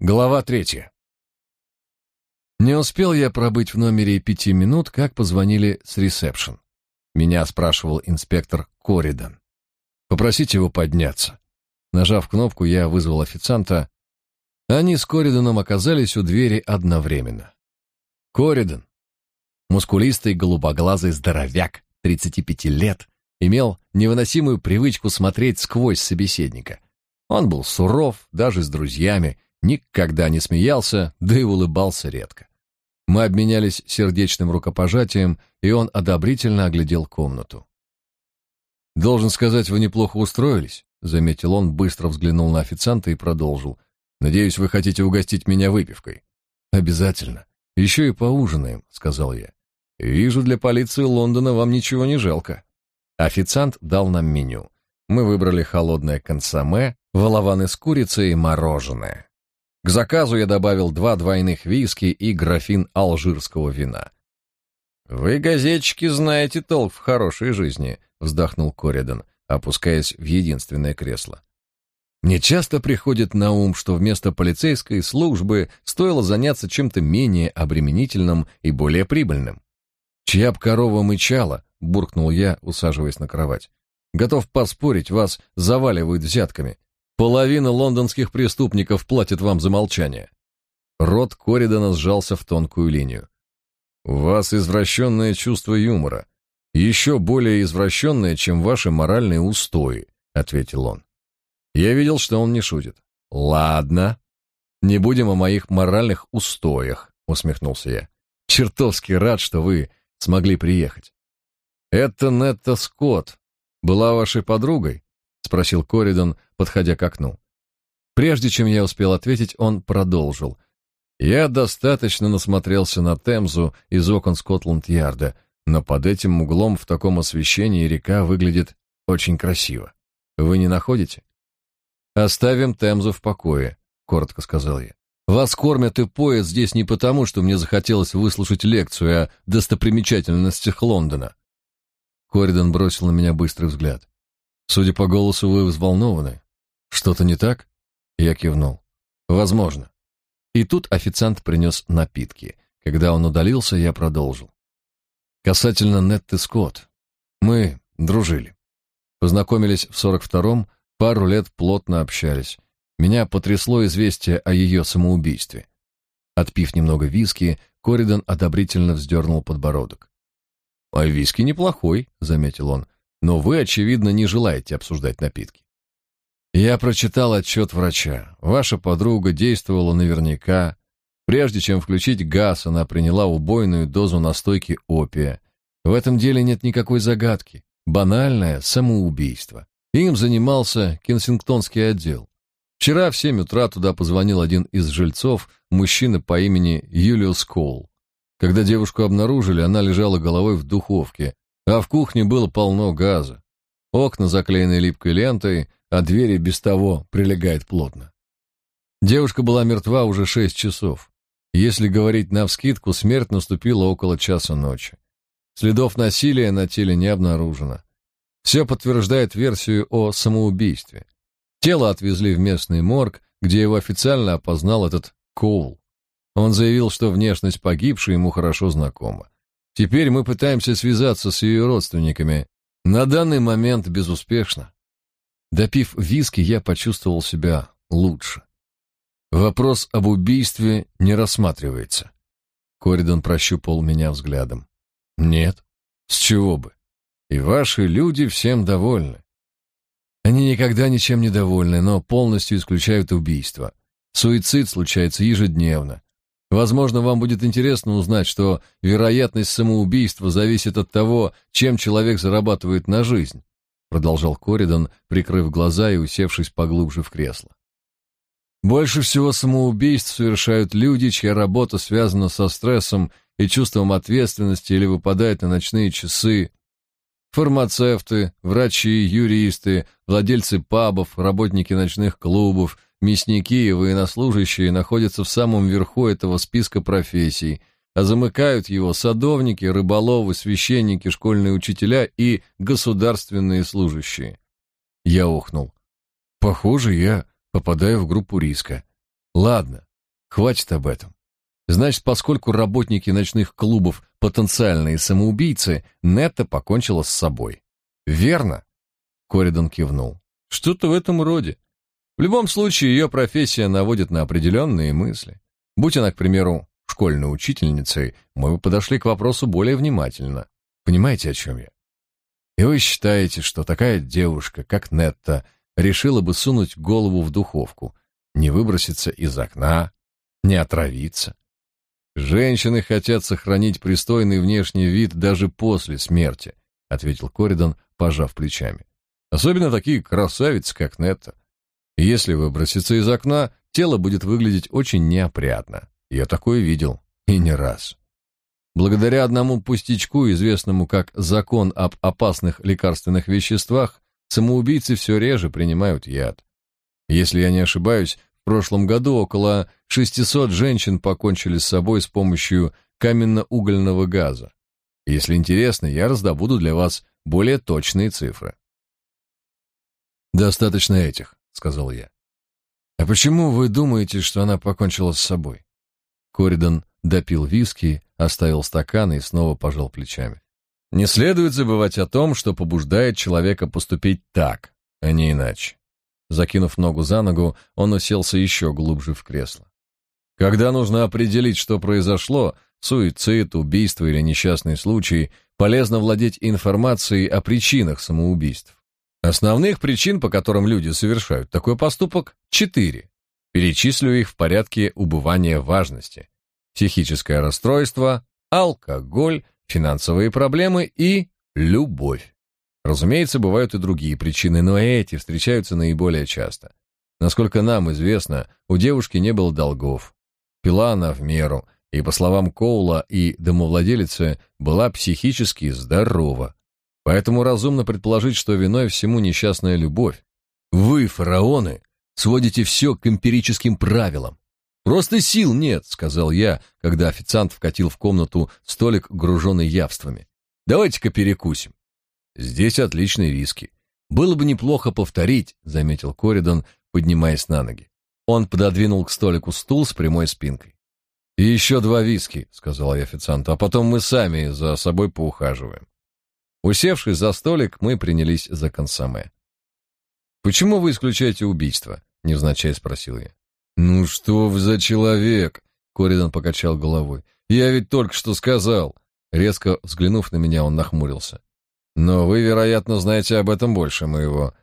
Глава третья. Не успел я пробыть в номере пяти минут, как позвонили с ресепшн. Меня спрашивал инспектор Коридан. Попросите его подняться. Нажав кнопку, я вызвал официанта. Они с Кориданом оказались у двери одновременно. Коридан, мускулистый голубоглазый здоровяк, 35 лет, имел невыносимую привычку смотреть сквозь собеседника. Он был суров, даже с друзьями, никогда не смеялся, да и улыбался редко. Мы обменялись сердечным рукопожатием, и он одобрительно оглядел комнату. «Должен сказать, вы неплохо устроились», — заметил он, быстро взглянул на официанта и продолжил. «Надеюсь, вы хотите угостить меня выпивкой». «Обязательно. Еще и поужинаем», — сказал я. «Вижу, для полиции Лондона вам ничего не жалко». Официант дал нам меню. Мы выбрали холодное консоме, волованы с курицей и мороженое. К заказу я добавил два двойных виски и графин алжирского вина. «Вы, газетчики, знаете толк в хорошей жизни», — вздохнул Коридан, опускаясь в единственное кресло. Мне часто приходит на ум, что вместо полицейской службы стоило заняться чем-то менее обременительным и более прибыльным. «Чья б корова мычала?» — буркнул я, усаживаясь на кровать. «Готов поспорить, вас заваливают взятками. Половина лондонских преступников платит вам за молчание. Рот Коридана сжался в тонкую линию. У вас извращенное чувство юмора. Еще более извращенное, чем ваши моральные устои, ответил он. Я видел, что он не шутит. Ладно. Не будем о моих моральных устоях, усмехнулся я. Чертовски рад, что вы смогли приехать. Это Нетта Скотт была вашей подругой? Спросил Коридан, подходя к окну. Прежде чем я успел ответить, он продолжил. Я достаточно насмотрелся на Темзу из окон Скотланд-Ярда, но под этим углом в таком освещении река выглядит очень красиво. Вы не находите? Оставим Темзу в покое, коротко сказал я. Вас кормят и поят здесь не потому, что мне захотелось выслушать лекцию о достопримечательностях Лондона. Коридан бросил на меня быстрый взгляд. Судя по голосу, вы взволнованы. Что-то не так? Я кивнул. Возможно. И тут официант принес напитки. Когда он удалился, я продолжил. Касательно Нетты Скотт. Мы дружили. Познакомились в сорок втором, пару лет плотно общались. Меня потрясло известие о ее самоубийстве. Отпив немного виски, Коридан одобрительно вздернул подбородок. «А виски неплохой», — заметил он но вы, очевидно, не желаете обсуждать напитки. Я прочитал отчет врача. Ваша подруга действовала наверняка. Прежде чем включить газ, она приняла убойную дозу настойки опия. В этом деле нет никакой загадки. Банальное самоубийство. Им занимался Кенсингтонский отдел. Вчера в семь утра туда позвонил один из жильцов, мужчина по имени Юлиус Коул. Когда девушку обнаружили, она лежала головой в духовке, а в кухне было полно газа. Окна заклеены липкой лентой, а двери без того прилегают плотно. Девушка была мертва уже шесть часов. Если говорить навскидку, смерть наступила около часа ночи. Следов насилия на теле не обнаружено. Все подтверждает версию о самоубийстве. Тело отвезли в местный морг, где его официально опознал этот Коул. Он заявил, что внешность погибшей ему хорошо знакома. Теперь мы пытаемся связаться с ее родственниками. На данный момент безуспешно. Допив виски, я почувствовал себя лучше. Вопрос об убийстве не рассматривается. Коридон прощупал меня взглядом. Нет. С чего бы? И ваши люди всем довольны. Они никогда ничем не довольны, но полностью исключают убийство. Суицид случается ежедневно. Возможно, вам будет интересно узнать, что вероятность самоубийства зависит от того, чем человек зарабатывает на жизнь, продолжал Коридан, прикрыв глаза и усевшись поглубже в кресло. Больше всего самоубийств совершают люди, чья работа связана со стрессом и чувством ответственности или выпадает на ночные часы. Фармацевты, врачи, юристы, владельцы пабов, работники ночных клубов, Мясники и военнослужащие находятся в самом верху этого списка профессий, а замыкают его садовники, рыболовы, священники, школьные учителя и государственные служащие. Я охнул. Похоже, я попадаю в группу риска. Ладно, Хватит об этом. Значит, поскольку работники ночных клубов потенциальные самоубийцы, Нетта покончила с собой. Верно? Коридан кивнул. Что-то в этом роде. В любом случае, ее профессия наводит на определенные мысли. Будь она, к примеру, школьной учительницей, мы бы подошли к вопросу более внимательно. Понимаете, о чем я? И вы считаете, что такая девушка, как Нетта, решила бы сунуть голову в духовку, не выброситься из окна, не отравиться? Женщины хотят сохранить пристойный внешний вид даже после смерти, ответил Коридан, пожав плечами. Особенно такие красавицы, как Нетта. Если выброситься из окна, тело будет выглядеть очень неопрятно. Я такое видел, и не раз. Благодаря одному пустячку, известному как закон об опасных лекарственных веществах, самоубийцы все реже принимают яд. Если я не ошибаюсь, в прошлом году около 600 женщин покончили с собой с помощью каменно-угольного газа. Если интересно, я раздобуду для вас более точные цифры. Достаточно этих, сказал я. А почему вы думаете, что она покончила с собой? Коридан допил виски, оставил стакан и снова пожал плечами. Не следует забывать о том, что побуждает человека поступить так, а не иначе. Закинув ногу за ногу, он уселся еще глубже в кресло. Когда нужно определить, что произошло, суицид, убийство или несчастный случай, полезно владеть информацией о причинах самоубийств. Основных причин, по которым люди совершают такой поступок, четыре. Перечислю их в порядке убывания важности. Психическое расстройство, алкоголь, финансовые проблемы и любовь. Разумеется, бывают и другие причины, но эти встречаются наиболее часто. Насколько нам известно, у девушки не было долгов. Пила она в меру, и, по словам Коула и домовладелицы, была психически здорова. Поэтому разумно предположить, что виной всему несчастная любовь. Вы, фараоны, сводите все к эмпирическим правилам. Просто сил нет, сказал я, когда официант вкатил в комнату столик, груженный явствами. Давайте-ка перекусим. Здесь отличные виски. Было бы неплохо повторить, заметил Коридан, поднимаясь на ноги. Он пододвинул к столику стул с прямой спинкой. «И еще два виски», — сказал я официанту, «а потом мы сами за собой поухаживаем». Усевшись за столик, мы принялись за консоме. «Почему вы исключаете убийство?» — невзначай спросил я. «Ну что вы за человек?» — Коридан покачал головой. «Я ведь только что сказал». Резко взглянув на меня, он нахмурился. «Но вы, вероятно, знаете об этом больше моего.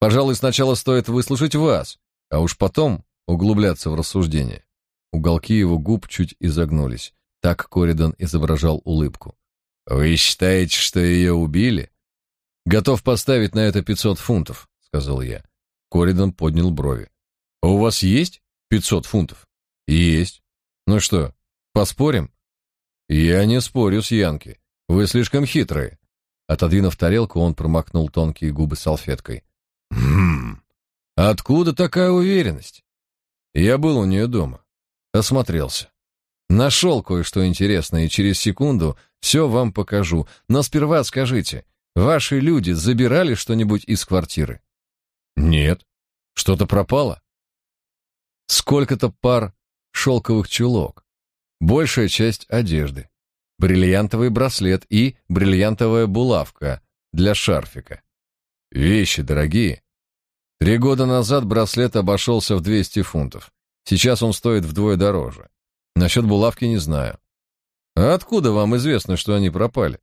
Пожалуй, сначала стоит выслушать вас, а уж потом углубляться в рассуждение». Уголки его губ чуть изогнулись. Так Коридан изображал улыбку. «Вы считаете, что ее убили?» «Готов поставить на это пятьсот фунтов», — сказал я. Коридан поднял брови. «А у вас есть пятьсот фунтов?» «Есть. Ну что, поспорим?» «Я не спорю с Янки. Вы слишком хитрые». Отодвинув тарелку, он промокнул тонкие губы салфеткой. «Хм, откуда такая уверенность?» Я был у нее дома. Осмотрелся. Нашел кое-что интересное, и через секунду все вам покажу. Но сперва скажите, ваши люди забирали что-нибудь из квартиры? Нет. Что-то пропало? Сколько-то пар шелковых чулок. Большая часть одежды. Бриллиантовый браслет и бриллиантовая булавка для шарфика. Вещи дорогие. Три года назад браслет обошелся в 200 фунтов. Сейчас он стоит вдвое дороже. Насчет булавки не знаю. А откуда вам известно, что они пропали?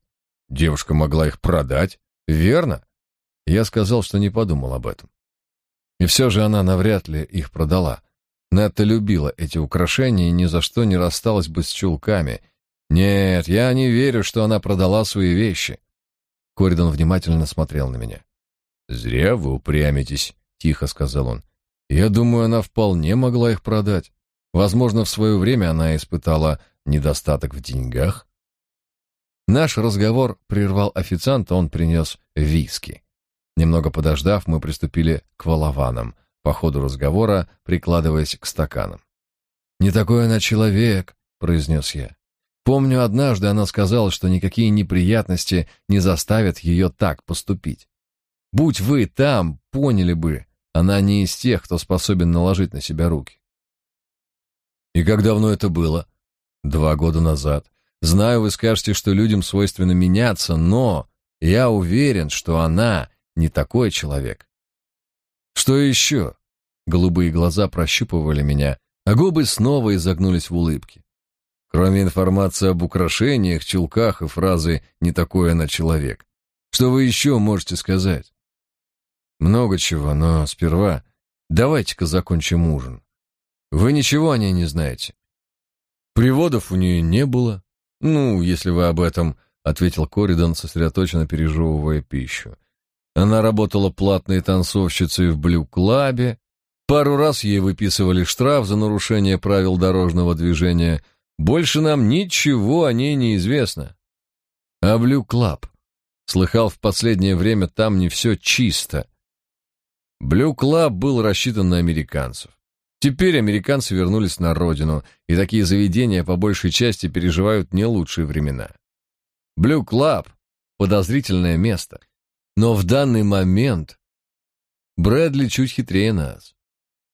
Девушка могла их продать, верно? Я сказал, что не подумал об этом. И все же она навряд ли их продала. Нетта любила эти украшения и ни за что не рассталась бы с чулками. Нет, я не верю, что она продала свои вещи. Коридан внимательно смотрел на меня. «Зря вы упрямитесь», — тихо сказал он. «Я думаю, она вполне могла их продать. Возможно, в свое время она испытала недостаток в деньгах. Наш разговор прервал официант, он принес виски. Немного подождав, мы приступили к волованам, по ходу разговора прикладываясь к стаканам. «Не такой она человек», — произнес я. Помню, однажды она сказала, что никакие неприятности не заставят ее так поступить. Будь вы там, поняли бы, она не из тех, кто способен наложить на себя руки. И как давно это было? Два года назад. Знаю, вы скажете, что людям свойственно меняться, но я уверен, что она не такой человек. Что еще? Голубые глаза прощупывали меня, а губы снова изогнулись в улыбке. Кроме информации об украшениях, чулках и фразы «не такой она человек». Что вы еще можете сказать? Много чего, но сперва давайте-ка закончим ужин. Вы ничего о ней не знаете. Приводов у нее не было. Ну, если вы об этом, ответил Коридан, сосредоточенно пережевывая пищу. Она работала платной танцовщицей в блю-клабе. Пару раз ей выписывали штраф за нарушение правил дорожного движения. Больше нам ничего о ней не известно. А блю-клаб? Слыхал, в последнее время там не все чисто. Блю-клаб был рассчитан на американцев. Теперь американцы вернулись на родину, и такие заведения по большей части переживают не лучшие времена. Блю Клаб — подозрительное место, но в данный момент Брэдли чуть хитрее нас.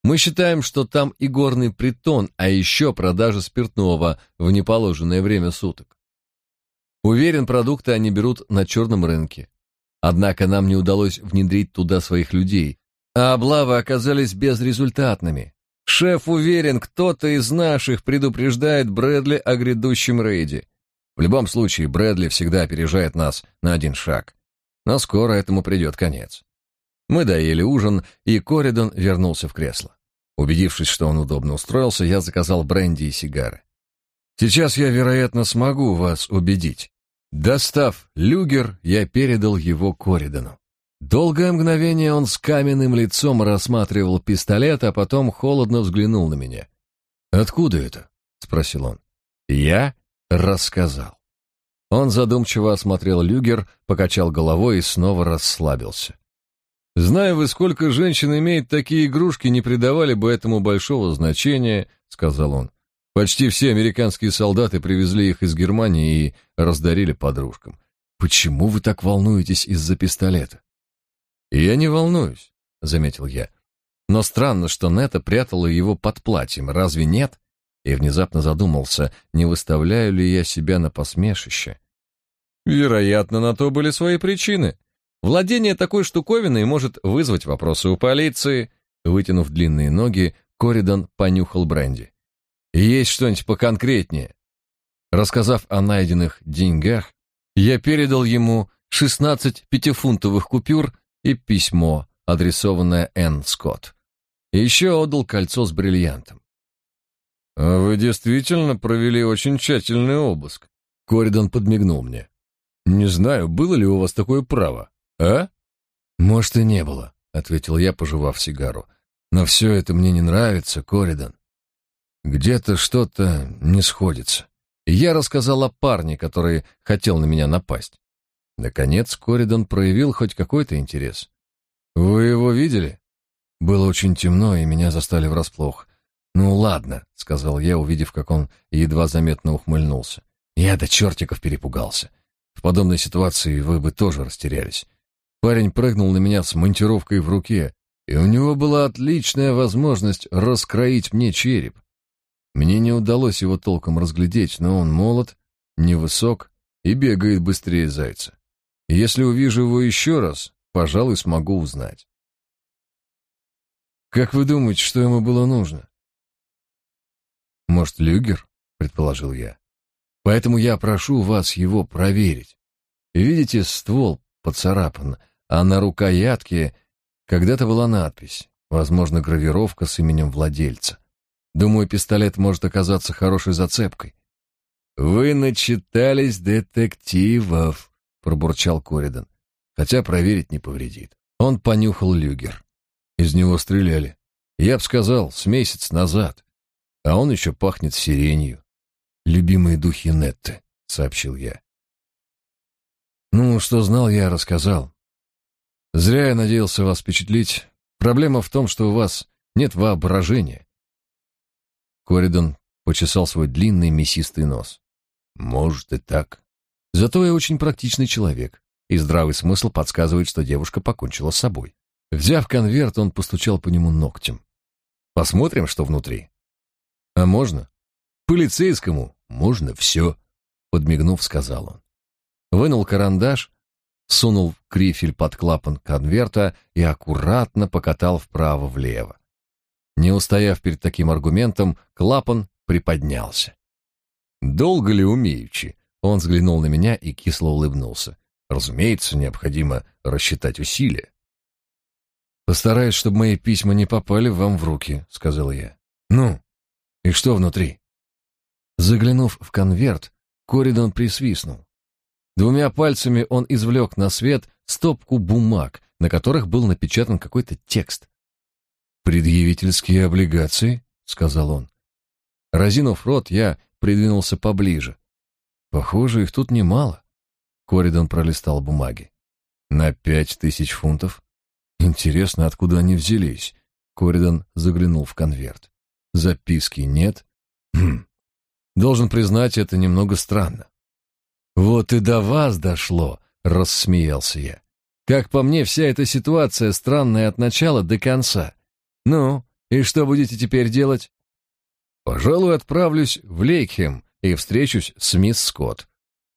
Мы считаем, что там и горный притон, а еще продажа спиртного в неположенное время суток. Уверен, продукты они берут на черном рынке. Однако нам не удалось внедрить туда своих людей, а облавы оказались безрезультатными. Шеф уверен, кто-то из наших предупреждает Брэдли о грядущем рейде. В любом случае, Брэдли всегда опережает нас на один шаг. Но скоро этому придет конец. Мы доели ужин, и Коридон вернулся в кресло. Убедившись, что он удобно устроился, я заказал бренди и сигары. Сейчас я, вероятно, смогу вас убедить. Достав люгер, я передал его Коридону. Долгое мгновение он с каменным лицом рассматривал пистолет, а потом холодно взглянул на меня. «Откуда это?» — спросил он. Я рассказал. Он задумчиво осмотрел люгер, покачал головой и снова расслабился. «Знаю вы, сколько женщин имеет такие игрушки, не придавали бы этому большого значения», — сказал он. «Почти все американские солдаты привезли их из Германии и раздарили подружкам. Почему вы так волнуетесь из-за пистолета?» «Я не волнуюсь», — заметил я. «Но странно, что Нета прятала его под платьем, разве нет?» И внезапно задумался, не выставляю ли я себя на посмешище. Вероятно, на то были свои причины. Владение такой штуковиной может вызвать вопросы у полиции. Вытянув длинные ноги, Коридан понюхал бренди. Есть что-нибудь поконкретнее? Рассказав о найденных деньгах, я передал ему шестнадцать пятифунтовых купюр и письмо, адресованное Энн Скотт. И еще отдал кольцо с бриллиантом. «А вы действительно провели очень тщательный обыск?» Коридон подмигнул мне. «Не знаю, было ли у вас такое право, а?» «Может, и не было», — ответил я, пожевав сигару. «Но все это мне не нравится, Коридон. Где-то что-то не сходится. Я рассказал о парне, который хотел на меня напасть. Наконец Коридон проявил хоть какой-то интерес. «Вы его видели?» Было очень темно, и меня застали врасплох. «Ну ладно», — сказал я, увидев, как он едва заметно ухмыльнулся. «Я до чертиков перепугался. В подобной ситуации вы бы тоже растерялись. Парень прыгнул на меня с монтировкой в руке, и у него была отличная возможность раскроить мне череп. Мне не удалось его толком разглядеть, но он молод, невысок и бегает быстрее зайца. Если увижу его еще раз, пожалуй, смогу узнать. Как вы думаете, что ему было нужно? Может, люгер, предположил я. Поэтому я прошу вас его проверить. Видите, ствол поцарапан, а на рукоятке когда-то была надпись, возможно, гравировка с именем владельца. Думаю, пистолет может оказаться хорошей зацепкой. Вы начитались детективов, пробурчал Коридан. Хотя проверить не повредит. Он понюхал люгер. Из него стреляли. Я б сказал, с месяц назад. А он еще пахнет сиренью. Любимые духи Нетты, сообщил я. Ну, что знал, я рассказал. Зря я надеялся вас впечатлить. Проблема в том, что у вас нет воображения. Коридан почесал свой длинный мясистый нос. Может и так. Зато я очень практичный человек, и здравый смысл подсказывает, что девушка покончила с собой. Взяв конверт, он постучал по нему ногтем. Посмотрим, что внутри. А можно? Полицейскому можно все», — подмигнув, сказал он. Вынул карандаш, сунул крифель под клапан конверта и аккуратно покатал вправо-влево. Не устояв перед таким аргументом, клапан приподнялся. «Долго ли умеючи?» Он взглянул на меня и кисло улыбнулся. «Разумеется, необходимо рассчитать усилия». «Постараюсь, чтобы мои письма не попали вам в руки», — сказал я. «Ну, и что внутри?» Заглянув в конверт, Коридон присвистнул. Двумя пальцами он извлек на свет стопку бумаг, на которых был напечатан какой-то текст. «Предъявительские облигации», — сказал он. Разинув рот, я придвинулся поближе. Похоже, их тут немало. Коридон пролистал бумаги. На пять тысяч фунтов? Интересно, откуда они взялись? Коридон заглянул в конверт. Записки нет? Хм. Должен признать, это немного странно. Вот и до вас дошло, рассмеялся я. Как по мне, вся эта ситуация странная от начала до конца. Ну, и что будете теперь делать? Пожалуй, отправлюсь в Лейкхем и встречусь с мисс Скотт.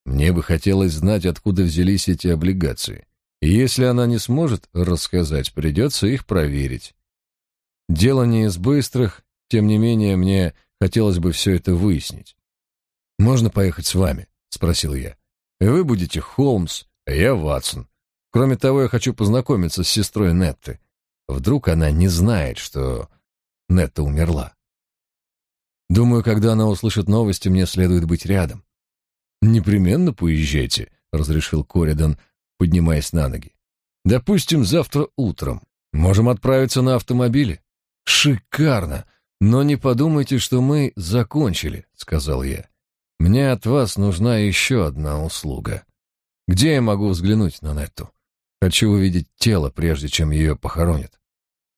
Мне бы хотелось знать, откуда взялись эти облигации. И если она не сможет рассказать, придется их проверить. Дело не из быстрых, тем не менее, мне хотелось бы все это выяснить. «Можно поехать с вами?» — спросил я. «Вы будете Холмс, а я Ватсон. Кроме того, я хочу познакомиться с сестрой Нетты. Вдруг она не знает, что Нетта умерла. Думаю, когда она услышит новости, мне следует быть рядом. Непременно поезжайте, разрешил Коридан, поднимаясь на ноги. Допустим, завтра утром. Можем отправиться на автомобиле. Шикарно. Но не подумайте, что мы закончили, сказал я. Мне от вас нужна еще одна услуга. Где я могу взглянуть на Нетту? Хочу увидеть тело, прежде чем ее похоронят.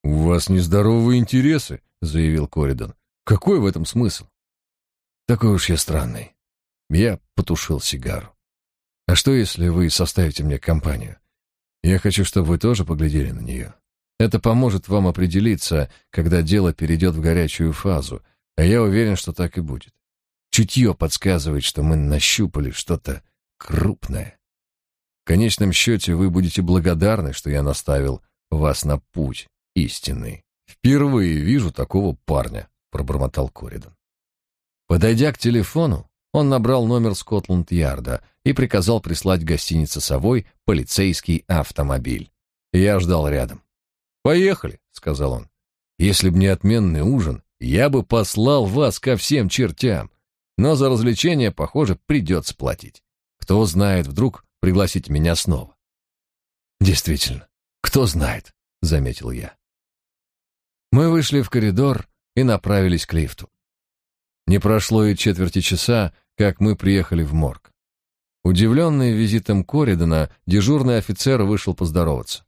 У вас нездоровые интересы, заявил Коридан. Какой в этом смысл? Такой уж я странный. Я потушил сигару. А что, если вы составите мне компанию? Я хочу, чтобы вы тоже поглядели на нее. Это поможет вам определиться, когда дело перейдет в горячую фазу, а я уверен, что так и будет. Чутье подсказывает, что мы нащупали что-то крупное. В конечном счете вы будете благодарны, что я наставил вас на путь истинный. Впервые вижу такого парня пробормотал Коридан. Подойдя к телефону, он набрал номер Скотланд-Ярда и приказал прислать гостинице «Совой» полицейский автомобиль. Я ждал рядом. «Поехали», — сказал он. «Если б не отменный ужин, я бы послал вас ко всем чертям. Но за развлечение, похоже, придется платить. Кто знает, вдруг пригласить меня снова». «Действительно, кто знает», — заметил я. Мы вышли в коридор, и направились к лифту. Не прошло и четверти часа, как мы приехали в морг. Удивленный визитом Коридана, дежурный офицер вышел поздороваться.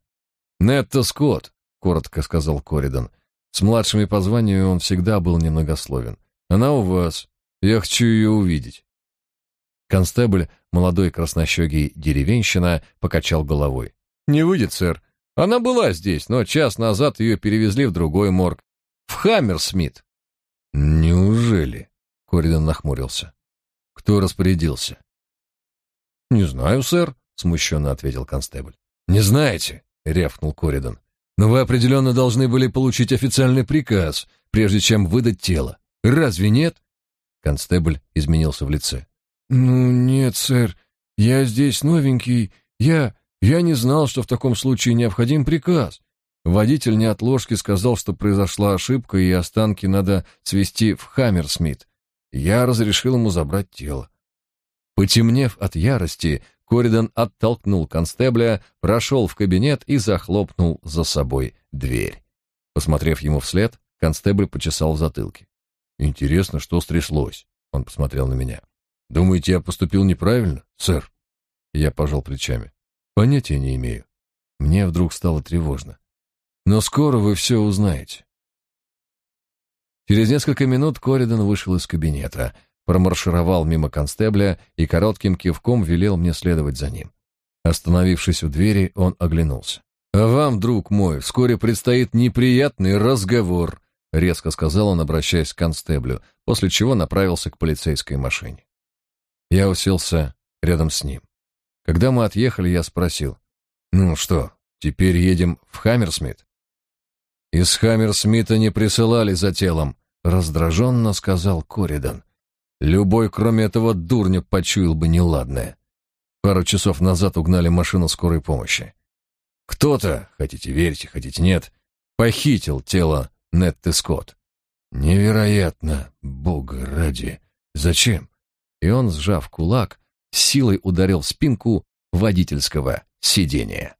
«Нетта Скотт», — коротко сказал Коридан. С младшими по званию он всегда был немногословен. «Она у вас. Я хочу ее увидеть». Констебль, молодой краснощегий деревенщина, покачал головой. «Не выйдет, сэр. Она была здесь, но час назад ее перевезли в другой морг. В Хаммерсмит. Неужели? Коридан нахмурился. Кто распорядился? Не знаю, сэр, смущенно ответил констебль. Не знаете? рявкнул Коридан. Но вы определенно должны были получить официальный приказ, прежде чем выдать тело. Разве нет? Констебль изменился в лице. Ну нет, сэр. Я здесь новенький. Я я не знал, что в таком случае необходим приказ. Водитель неотложки сказал, что произошла ошибка, и останки надо свести в Хаммерсмит. Я разрешил ему забрать тело. Потемнев от ярости, Коридан оттолкнул констебля, прошел в кабинет и захлопнул за собой дверь. Посмотрев ему вслед, констебль почесал в затылке. «Интересно, что стряслось?» Он посмотрел на меня. «Думаете, я поступил неправильно, сэр?» Я пожал плечами. «Понятия не имею». Мне вдруг стало тревожно. Но скоро вы все узнаете. Через несколько минут Коридан вышел из кабинета, промаршировал мимо констебля и коротким кивком велел мне следовать за ним. Остановившись у двери, он оглянулся. «А вам, друг мой, вскоре предстоит неприятный разговор», — резко сказал он, обращаясь к констеблю, после чего направился к полицейской машине. Я уселся рядом с ним. Когда мы отъехали, я спросил, «Ну что, теперь едем в Хаммерсмит?» «Из Хаммерсмита не присылали за телом», — раздраженно сказал Коридан. «Любой, кроме этого дурня, почуял бы неладное. Пару часов назад угнали машину скорой помощи. Кто-то, хотите верьте, хотите нет, похитил тело Нетты Скотт. Невероятно, бога ради. Зачем? И он, сжав кулак, силой ударил спинку водительского сидения.